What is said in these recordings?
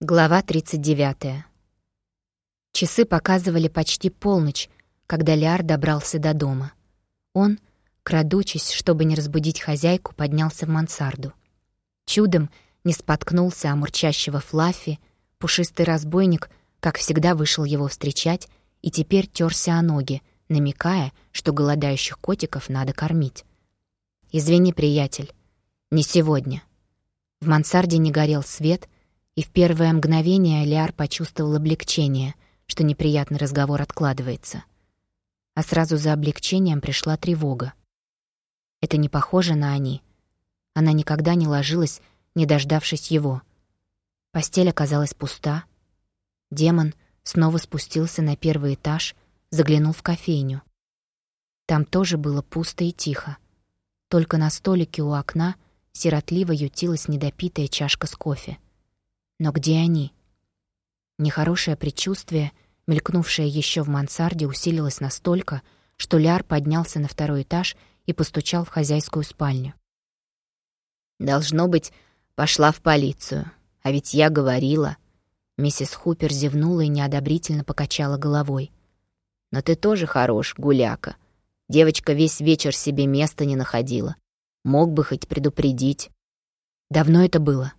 Глава 39. Часы показывали почти полночь, когда Лиар добрался до дома. Он, крадучись, чтобы не разбудить хозяйку, поднялся в мансарду. Чудом не споткнулся о мурчащего Флаффи, пушистый разбойник, как всегда, вышел его встречать и теперь терся о ноги, намекая, что голодающих котиков надо кормить. «Извини, приятель, не сегодня». В мансарде не горел свет — и в первое мгновение Лиар почувствовал облегчение, что неприятный разговор откладывается. А сразу за облегчением пришла тревога. Это не похоже на они. Она никогда не ложилась, не дождавшись его. Постель оказалась пуста. Демон снова спустился на первый этаж, заглянул в кофейню. Там тоже было пусто и тихо. Только на столике у окна сиротливо ютилась недопитая чашка с кофе. Но где они? Нехорошее предчувствие, мелькнувшее еще в мансарде, усилилось настолько, что Ляр поднялся на второй этаж и постучал в хозяйскую спальню. «Должно быть, пошла в полицию. А ведь я говорила...» Миссис Хупер зевнула и неодобрительно покачала головой. «Но ты тоже хорош, гуляка. Девочка весь вечер себе места не находила. Мог бы хоть предупредить». «Давно это было?»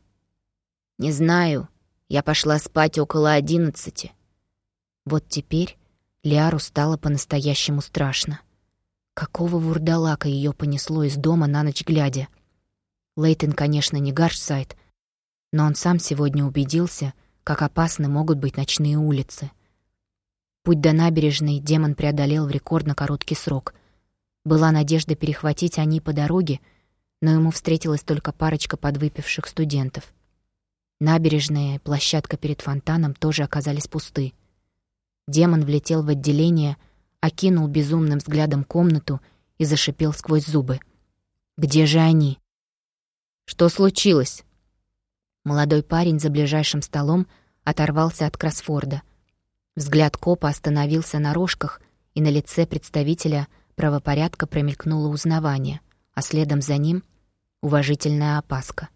«Не знаю. Я пошла спать около одиннадцати». Вот теперь Лиару стало по-настоящему страшно. Какого вурдалака ее понесло из дома на ночь глядя? Лейтон, конечно, не Гаршсайд, но он сам сегодня убедился, как опасны могут быть ночные улицы. Путь до набережной демон преодолел в рекордно короткий срок. Была надежда перехватить они по дороге, но ему встретилась только парочка подвыпивших студентов. Набережная и площадка перед фонтаном тоже оказались пусты. Демон влетел в отделение, окинул безумным взглядом комнату и зашипел сквозь зубы. «Где же они?» «Что случилось?» Молодой парень за ближайшим столом оторвался от кроссфорда. Взгляд копа остановился на рожках, и на лице представителя правопорядка промелькнуло узнавание, а следом за ним — уважительная опаска.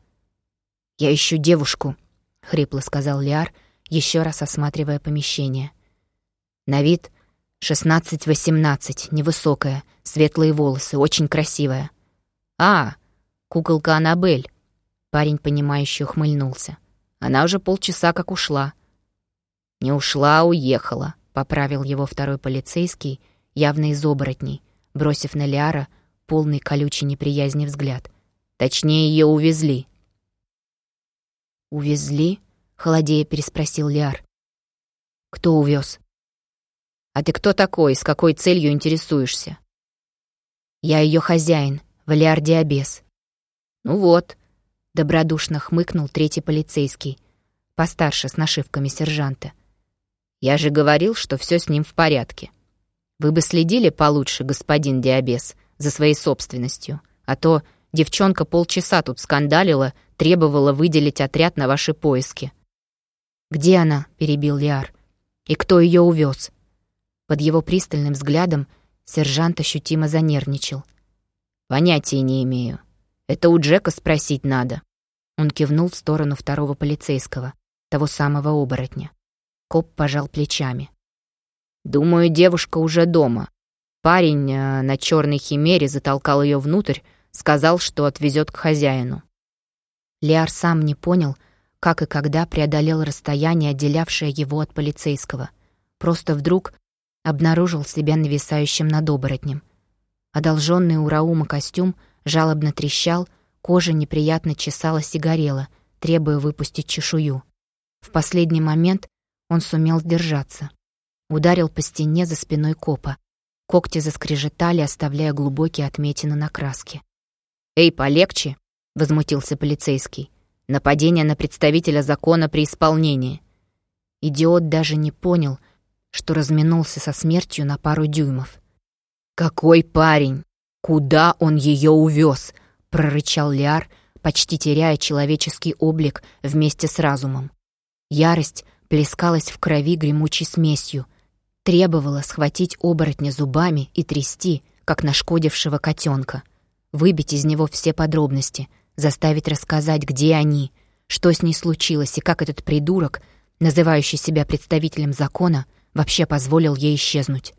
«Я ищу девушку», — хрипло сказал Лиар, еще раз осматривая помещение. На вид шестнадцать-восемнадцать, невысокая, светлые волосы, очень красивая. «А, куколка Аннабель», — парень, понимающе ухмыльнулся. «Она уже полчаса как ушла». «Не ушла, а уехала», — поправил его второй полицейский, явно из оборотней, бросив на Лиара полный колючей неприязни взгляд. «Точнее, ее увезли». «Увезли?» — холодея переспросил Лиар. «Кто увез? «А ты кто такой, с какой целью интересуешься?» «Я ее хозяин, Валиар Диабес». «Ну вот», — добродушно хмыкнул третий полицейский, постарше, с нашивками сержанта. «Я же говорил, что все с ним в порядке. Вы бы следили получше, господин Диабес, за своей собственностью, а то девчонка полчаса тут скандалила, требовала выделить отряд на ваши поиски. «Где она?» — перебил Лиар. «И кто ее увез? Под его пристальным взглядом сержант ощутимо занервничал. «Понятия не имею. Это у Джека спросить надо». Он кивнул в сторону второго полицейского, того самого оборотня. Коп пожал плечами. «Думаю, девушка уже дома. Парень э, на черной химере затолкал ее внутрь, сказал, что отвезет к хозяину. Лиар сам не понял, как и когда преодолел расстояние, отделявшее его от полицейского. Просто вдруг обнаружил себя нависающим над оборотнем. Одолженный у Раума костюм жалобно трещал, кожа неприятно чесалась и горела, требуя выпустить чешую. В последний момент он сумел сдержаться. Ударил по стене за спиной копа. Когти заскрежетали, оставляя глубокие отметины на краске. «Эй, полегче!» — возмутился полицейский. «Нападение на представителя закона при исполнении». Идиот даже не понял, что разминулся со смертью на пару дюймов. «Какой парень! Куда он ее увез?» — прорычал Лиар, почти теряя человеческий облик вместе с разумом. Ярость плескалась в крови гремучей смесью, требовала схватить оборотня зубами и трясти, как нашкодившего котенка, выбить из него все подробности — заставить рассказать, где они, что с ней случилось и как этот придурок, называющий себя представителем закона, вообще позволил ей исчезнуть.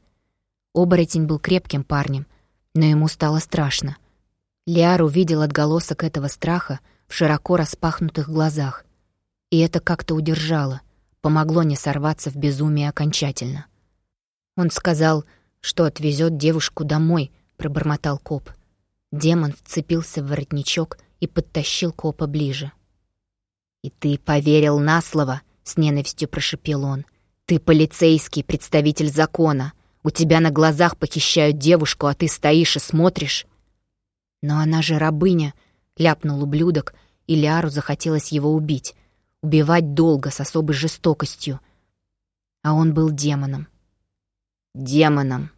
Оборотень был крепким парнем, но ему стало страшно. Лиар увидел отголосок этого страха в широко распахнутых глазах, и это как-то удержало, помогло не сорваться в безумие окончательно. Он сказал, что отвезет девушку домой, пробормотал коп. Демон вцепился в воротничок и подтащил копа ближе. «И ты поверил на слово?» — с ненавистью прошипел он. «Ты полицейский, представитель закона. У тебя на глазах похищают девушку, а ты стоишь и смотришь». «Но она же рабыня», — ляпнул ублюдок, и Лиару захотелось его убить. Убивать долго, с особой жестокостью. А он был демоном. Демоном.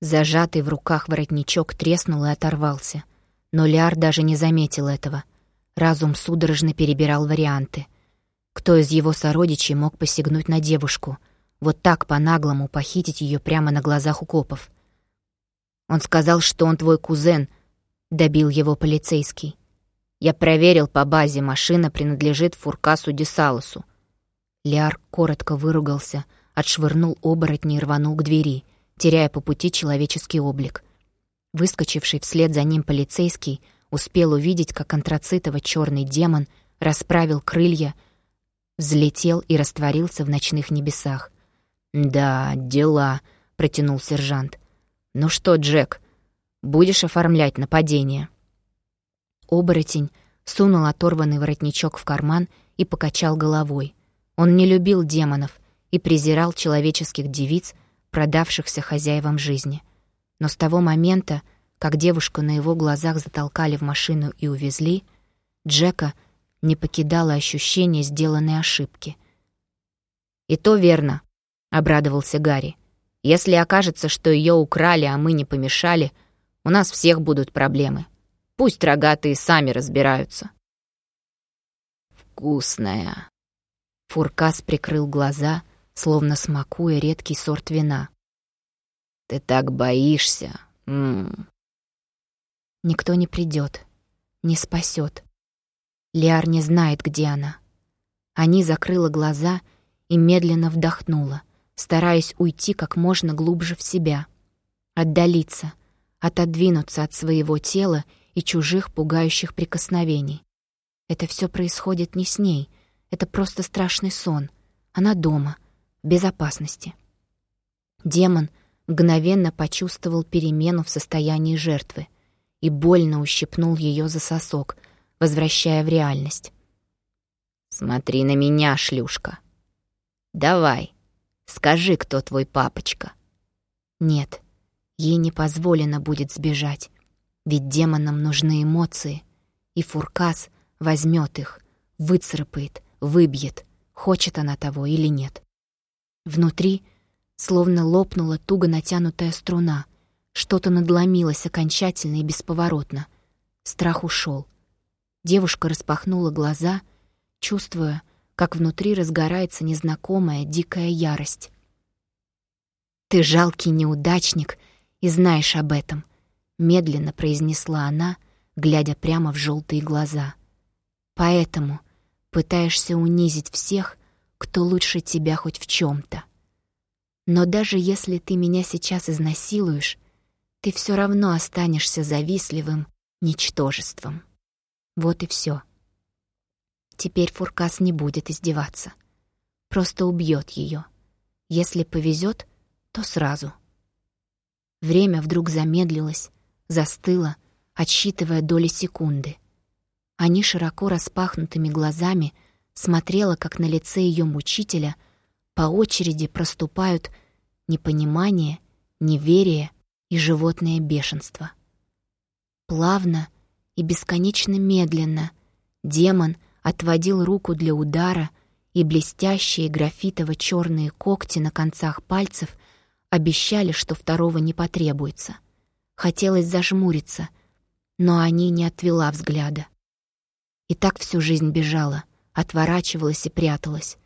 Зажатый в руках воротничок треснул и оторвался. Но Ляр даже не заметил этого. Разум судорожно перебирал варианты. Кто из его сородичей мог посягнуть на девушку? Вот так по-наглому похитить ее прямо на глазах у копов. Он сказал, что он твой кузен, добил его полицейский. Я проверил по базе, машина принадлежит Фуркасу Десалосу. Ляр коротко выругался, отшвырнул оборотни и рванул к двери — теряя по пути человеческий облик. Выскочивший вслед за ним полицейский успел увидеть, как антрацитово-черный демон расправил крылья, взлетел и растворился в ночных небесах. «Да, дела», — протянул сержант. «Ну что, Джек, будешь оформлять нападение?» Оборотень сунул оторванный воротничок в карман и покачал головой. Он не любил демонов и презирал человеческих девиц, продавшихся хозяевам жизни. Но с того момента, как девушку на его глазах затолкали в машину и увезли, Джека не покидало ощущение сделанной ошибки. «И то верно», — обрадовался Гарри. «Если окажется, что ее украли, а мы не помешали, у нас всех будут проблемы. Пусть рогатые сами разбираются». «Вкусная». Фуркас прикрыл глаза словно смакуя редкий сорт вина. «Ты так боишься!» М -м. Никто не придет, не спасет. Лиар не знает, где она. Они закрыла глаза и медленно вдохнула, стараясь уйти как можно глубже в себя, отдалиться, отодвинуться от своего тела и чужих пугающих прикосновений. Это все происходит не с ней, это просто страшный сон. Она дома — безопасности. Демон мгновенно почувствовал перемену в состоянии жертвы и больно ущипнул ее за сосок, возвращая в реальность. «Смотри на меня, шлюшка. Давай, скажи, кто твой папочка». Нет, ей не позволено будет сбежать, ведь демонам нужны эмоции, и Фуркас возьмет их, выцарапает, выбьет, хочет она того или нет. Внутри словно лопнула туго натянутая струна. Что-то надломилось окончательно и бесповоротно. Страх ушел. Девушка распахнула глаза, чувствуя, как внутри разгорается незнакомая дикая ярость. «Ты жалкий неудачник и знаешь об этом», — медленно произнесла она, глядя прямо в желтые глаза. «Поэтому пытаешься унизить всех, кто лучше тебя хоть в чем то Но даже если ты меня сейчас изнасилуешь, ты все равно останешься завистливым ничтожеством. Вот и все. Теперь Фуркас не будет издеваться. Просто убьет ее. Если повезет, то сразу. Время вдруг замедлилось, застыло, отсчитывая доли секунды. Они широко распахнутыми глазами — смотрела, как на лице ее мучителя по очереди проступают непонимание, неверие и животное бешенство. Плавно и бесконечно медленно демон отводил руку для удара, и блестящие графитово-черные когти на концах пальцев обещали, что второго не потребуется. Хотелось зажмуриться, но они не отвела взгляда. И так всю жизнь бежала, отворачивалась и пряталась.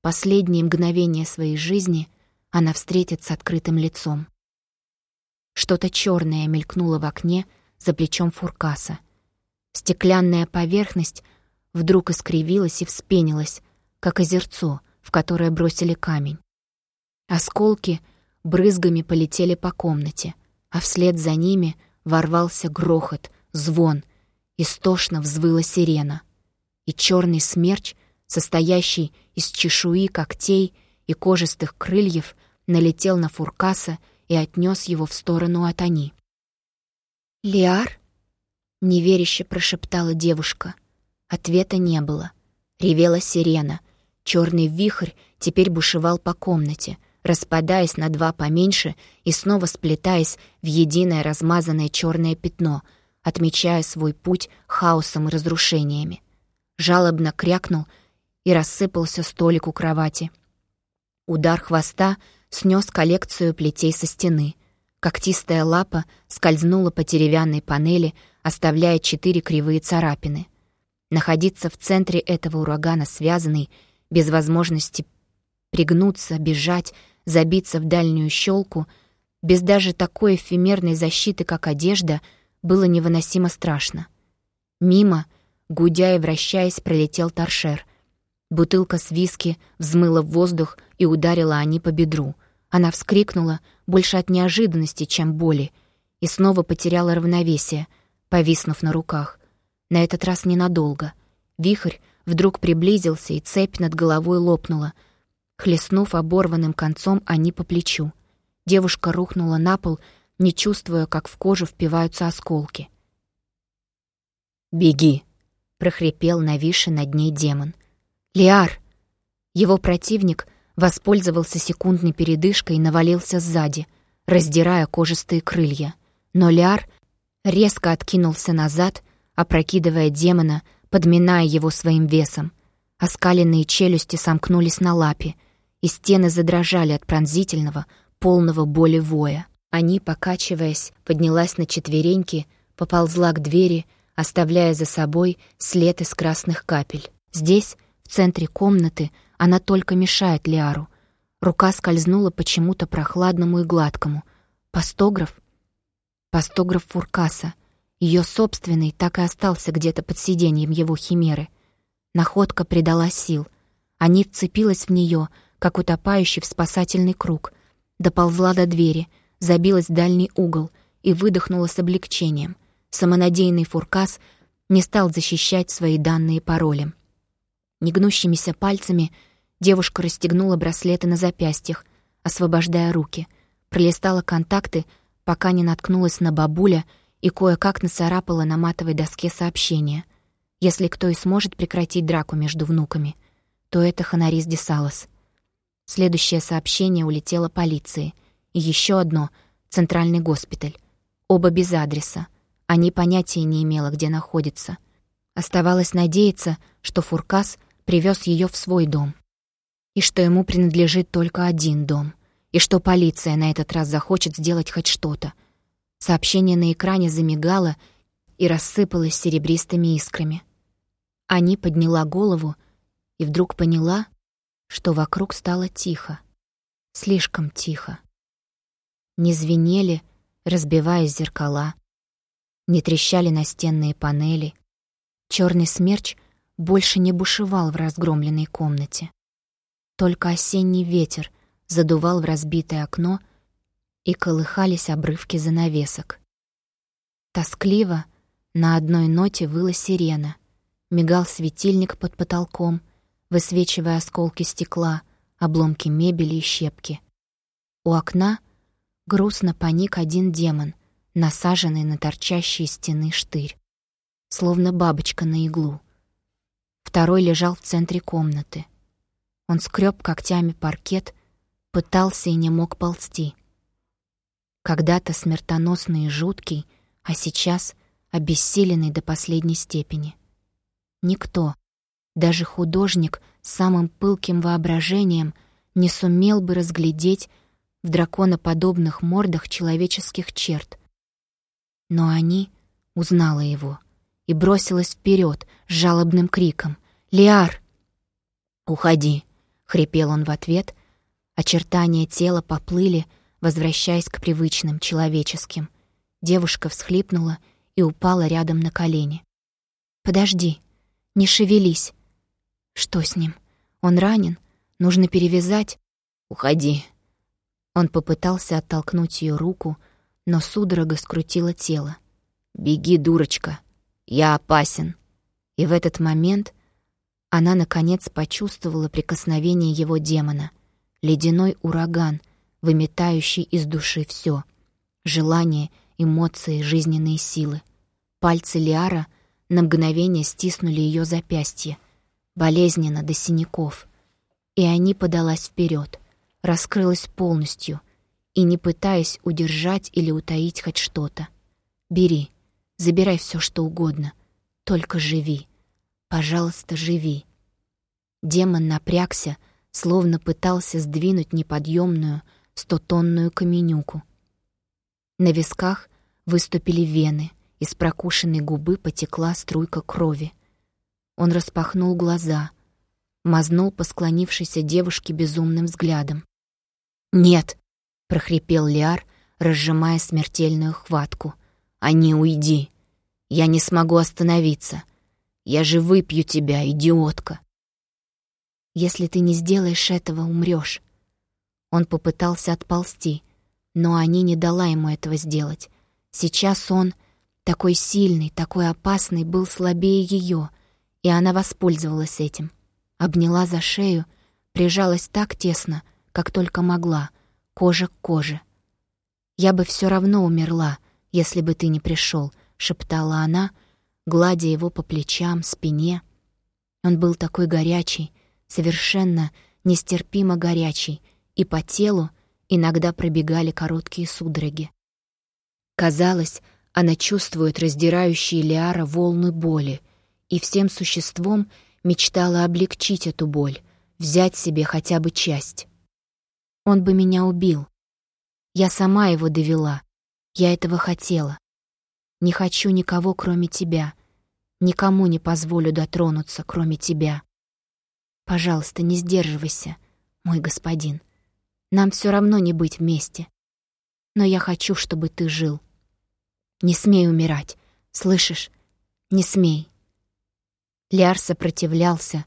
Последние мгновения своей жизни она встретит с открытым лицом. Что-то черное мелькнуло в окне за плечом фуркаса. Стеклянная поверхность вдруг искривилось и вспенилось, как озерцо, в которое бросили камень. Осколки брызгами полетели по комнате, а вслед за ними ворвался грохот, звон, истошно взвыла сирена. И черный смерч, состоящий из чешуи, когтей и кожистых крыльев, налетел на Фуркаса и отнес его в сторону Атани. «Лиар?» — неверяще прошептала девушка. Ответа не было. Ревела сирена. Черный вихрь теперь бушевал по комнате, распадаясь на два поменьше и снова сплетаясь в единое размазанное черное пятно, отмечая свой путь хаосом и разрушениями. Жалобно крякнул и рассыпался столик у кровати. Удар хвоста снес коллекцию плетей со стены — Когтистая лапа скользнула по деревянной панели, оставляя четыре кривые царапины. Находиться в центре этого урагана связанный, без возможности пригнуться, бежать, забиться в дальнюю щелку, без даже такой эфемерной защиты, как одежда, было невыносимо страшно. Мимо, гудя и вращаясь, пролетел торшер. Бутылка с виски взмыла в воздух и ударила они по бедру — она вскрикнула, больше от неожиданности, чем боли, и снова потеряла равновесие, повиснув на руках. На этот раз ненадолго. Вихрь вдруг приблизился, и цепь над головой лопнула, хлестнув оборванным концом они по плечу. Девушка рухнула на пол, не чувствуя, как в кожу впиваются осколки. «Беги!» — прохрипел нависший над ней демон. «Лиар!» Его противник — Воспользовался секундной передышкой и навалился сзади, раздирая кожистые крылья. Но Ляр резко откинулся назад, опрокидывая демона, подминая его своим весом. Оскаленные челюсти сомкнулись на лапе, и стены задрожали от пронзительного, полного боли воя. Они, покачиваясь, поднялась на четвереньки, поползла к двери, оставляя за собой след из красных капель. Здесь, в центре комнаты, она только мешает Лиару. Рука скользнула почему-то прохладному и гладкому. Пастограф? Пастограф Фуркаса. Ее собственный так и остался где-то под сиденьем его химеры. Находка придала сил. Они вцепилась в нее, как утопающий в спасательный круг. Доползла до двери, забилась в дальний угол и выдохнула с облегчением. Самонадеянный Фуркас не стал защищать свои данные паролем. Негнущимися пальцами — Девушка расстегнула браслеты на запястьях, освобождая руки, пролистала контакты, пока не наткнулась на бабуля и кое-как нацарапала на матовой доске сообщение. Если кто и сможет прекратить драку между внуками, то это Ханарис Десалос. Следующее сообщение улетело полиции. И еще одно — Центральный госпиталь. Оба без адреса. Они понятия не имела, где находится. Оставалось надеяться, что Фуркас привез ее в свой дом и что ему принадлежит только один дом, и что полиция на этот раз захочет сделать хоть что-то. Сообщение на экране замигало и рассыпалось серебристыми искрами. Ани подняла голову и вдруг поняла, что вокруг стало тихо. Слишком тихо. Не звенели, разбиваясь зеркала, не трещали настенные панели. Черный смерч больше не бушевал в разгромленной комнате. Только осенний ветер задувал в разбитое окно, и колыхались обрывки занавесок. Тоскливо на одной ноте выла сирена, мигал светильник под потолком, высвечивая осколки стекла, обломки мебели и щепки. У окна грустно паник один демон, насаженный на торчащие стены штырь, словно бабочка на иглу. Второй лежал в центре комнаты — он скреб когтями паркет, пытался и не мог ползти. Когда-то смертоносный и жуткий, а сейчас обессиленный до последней степени. Никто, даже художник с самым пылким воображением, не сумел бы разглядеть в драконоподобных мордах человеческих черт. Но они узнала его и бросилась вперед с жалобным криком «Лиар!» «Уходи!» Хрипел он в ответ. Очертания тела поплыли, возвращаясь к привычным, человеческим. Девушка всхлипнула и упала рядом на колени. «Подожди, Не шевелись. Что с ним? Он ранен? Нужно перевязать? Уходи. Он попытался оттолкнуть ее руку, но судорога скрутила тело. «Беги, дурочка! Я опасен!» И в этот момент она, наконец, почувствовала прикосновение его демона. Ледяной ураган, выметающий из души все: Желания, эмоции, жизненные силы. Пальцы Лиара на мгновение стиснули ее запястье, болезненно до синяков. И они подалась вперед, раскрылась полностью и не пытаясь удержать или утаить хоть что-то. «Бери, забирай все, что угодно, только живи. Пожалуйста, живи». Демон напрягся, словно пытался сдвинуть неподъемную стотонную каменюку. На висках выступили вены, из прокушенной губы потекла струйка крови. Он распахнул глаза, мазнул по склонившейся девушке безумным взглядом. «Нет!» — прохрипел Лиар, разжимая смертельную хватку. «А не уйди! Я не смогу остановиться! Я же выпью тебя, идиотка!» «Если ты не сделаешь этого, умрешь. Он попытался отползти, но они не дала ему этого сделать. Сейчас он, такой сильный, такой опасный, был слабее ее, и она воспользовалась этим. Обняла за шею, прижалась так тесно, как только могла, кожа к коже. «Я бы все равно умерла, если бы ты не пришел, шептала она, гладя его по плечам, спине. Он был такой горячий, совершенно нестерпимо горячий, и по телу иногда пробегали короткие судороги. Казалось, она чувствует раздирающие Лиара волны боли, и всем существом мечтала облегчить эту боль, взять себе хотя бы часть. Он бы меня убил. Я сама его довела. Я этого хотела. Не хочу никого, кроме тебя. Никому не позволю дотронуться, кроме тебя. Пожалуйста, не сдерживайся, мой господин. Нам все равно не быть вместе. Но я хочу, чтобы ты жил. Не смей умирать, слышишь? Не смей. Ляр сопротивлялся,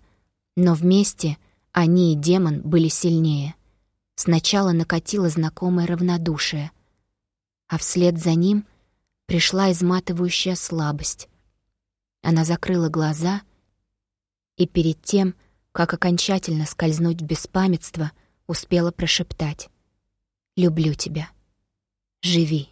но вместе они и демон были сильнее. Сначала накатило знакомое равнодушие, а вслед за ним пришла изматывающая слабость. Она закрыла глаза и перед тем, как окончательно скользнуть в беспамятство, успела прошептать. «Люблю тебя. Живи».